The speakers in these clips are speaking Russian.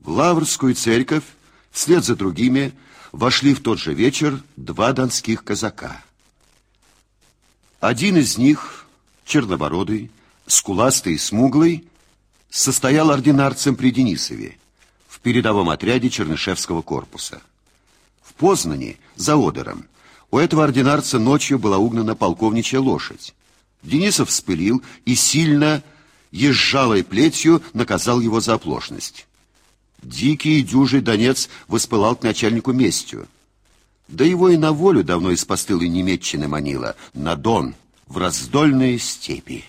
В Лаврскую церковь вслед за другими вошли в тот же вечер два донских казака. Один из них, чернобородый, скуластый и смуглый, состоял ординарцем при Денисове в передовом отряде Чернышевского корпуса. В Познане, за Одером, у этого ординарца ночью была угнана полковничья лошадь. Денисов вспылил и сильно, езжалой плетью, наказал его за оплошность. Дикий и дюжий Донец воспылал к начальнику местью. Да его и на волю давно из постылой Немеччины манила, на Дон, в раздольные степи.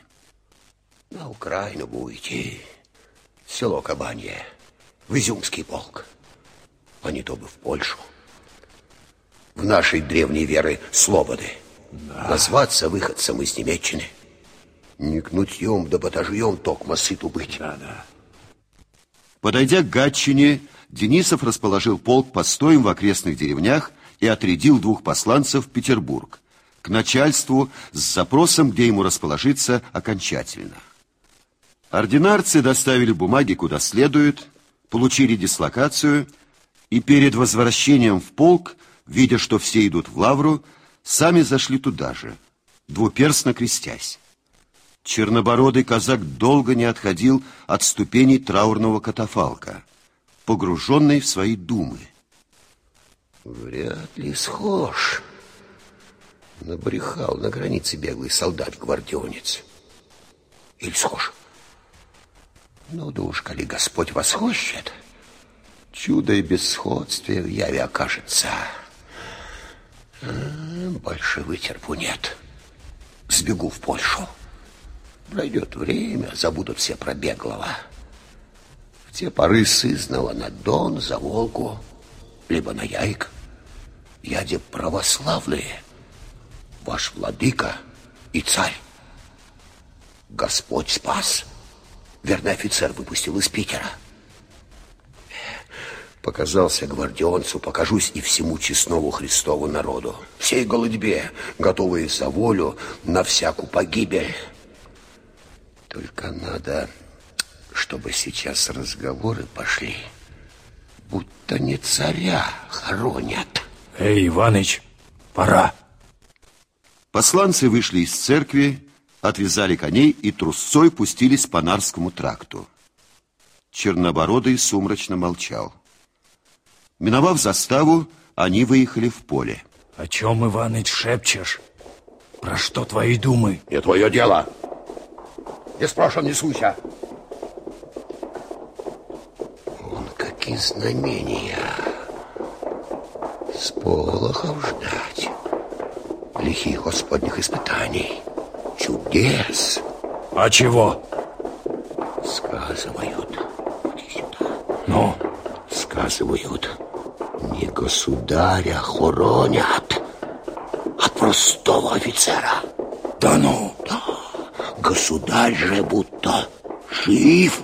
На Украину будете, село Кабанье, в Изюмский полк, а не то бы в Польшу. В нашей древней веры слободы. Да. Назваться выходцем из Немеччины. Не кнутьем да батажьем токмо сыту быть. Да, да. Подойдя к Гатчине, Денисов расположил полк постоем в окрестных деревнях и отрядил двух посланцев в Петербург к начальству с запросом, где ему расположиться окончательно. Ординарцы доставили бумаги куда следует, получили дислокацию и перед возвращением в полк, видя, что все идут в лавру, сами зашли туда же, двуперстно крестясь. Чернобородый казак долго не отходил от ступеней траурного катафалка, погруженный в свои думы. Вряд ли схож. Набрехал на границе беглый солдат-гвардионец. Или схож? Ну, да уж, коли Господь восхощет, чудо и бесходствие в яве окажется. Больше вытерпу нет. Сбегу в Польшу. Пройдет время, забудут все про беглого. В те поры сызнала на Дон, за Волгу, либо на Яйк. Яде православные, ваш владыка и царь. Господь спас. Верный офицер выпустил из Питера. Показался гвардионцу, покажусь и всему честному Христову народу. Всей голодьбе, готовые за волю на всякую погибель. Только надо, чтобы сейчас разговоры пошли, будто не царя хоронят. Эй, Иваныч, пора. Посланцы вышли из церкви, отвязали коней и трусцой пустились по Нарскому тракту. Чернобородый сумрачно молчал. Миновав заставу, они выехали в поле. О чем, Иваныч, шепчешь? Про что твои думы? Не твое дело. Спрашивай, не суйся. Он какие знамения. С полохов ждать. Лихих господних испытаний. Чудес. А чего? Сказывают. Ну? Сказывают. Не государя хоронят, а простого офицера. Да ну? Да. Государь же будто жив.